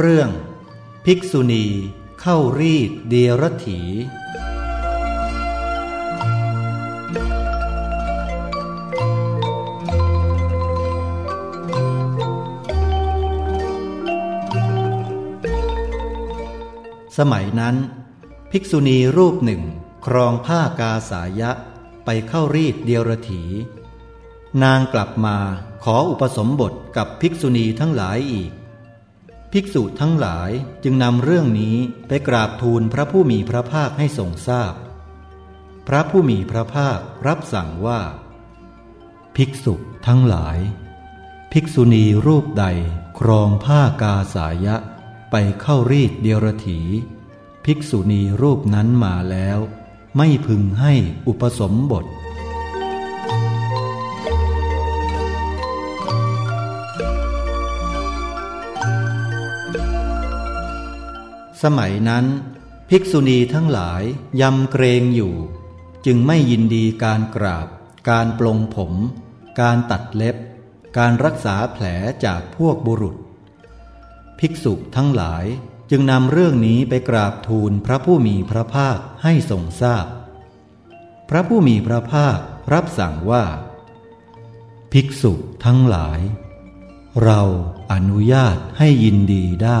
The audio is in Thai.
เรื่อง ภิกษุณีเข้ารีดเดียรถี สมัยนั้น ภิกษุณีรูปหนึ่ง ครองผ้ากาสายะไปเข้ารีดเดียรถี นางกลับมาขออุปสมบทกับภิกษุณีทั้งหลายอีก ภิกษุทั้งหลายจึงนำเรื่องนี้ไปกราบทูลพระผู้มีพระภาคให้ทรงทราบพพระผู้มีพระภาครับสั่งว่า ภิกษุทั้งหลาย ภิกษุณีรูปใดครองผ้ากาสายะ ไปเข้ารีดเดียรถี ภิกษุณีรูปนั้นมาแล้ว ไม่พึงให้อุปสมบท สมัยนั้น ภิกษุณีทั้งหลายยำเกรงอยู่ จึงไม่ยินดีการกราบ การปลงผม การตัดเล็บ การรักษาแผลจากพวกบุรุษ ภิกษุทั้งหลายจึงนำเรื่องนี้ไปกราบทูลพระผู้มีพระภาคให้ทรงทราบพพระผู้มีพระภาครับสั่งว่า ภิกษุทั้งหลาย เราอนุญาตให้ยินดีได้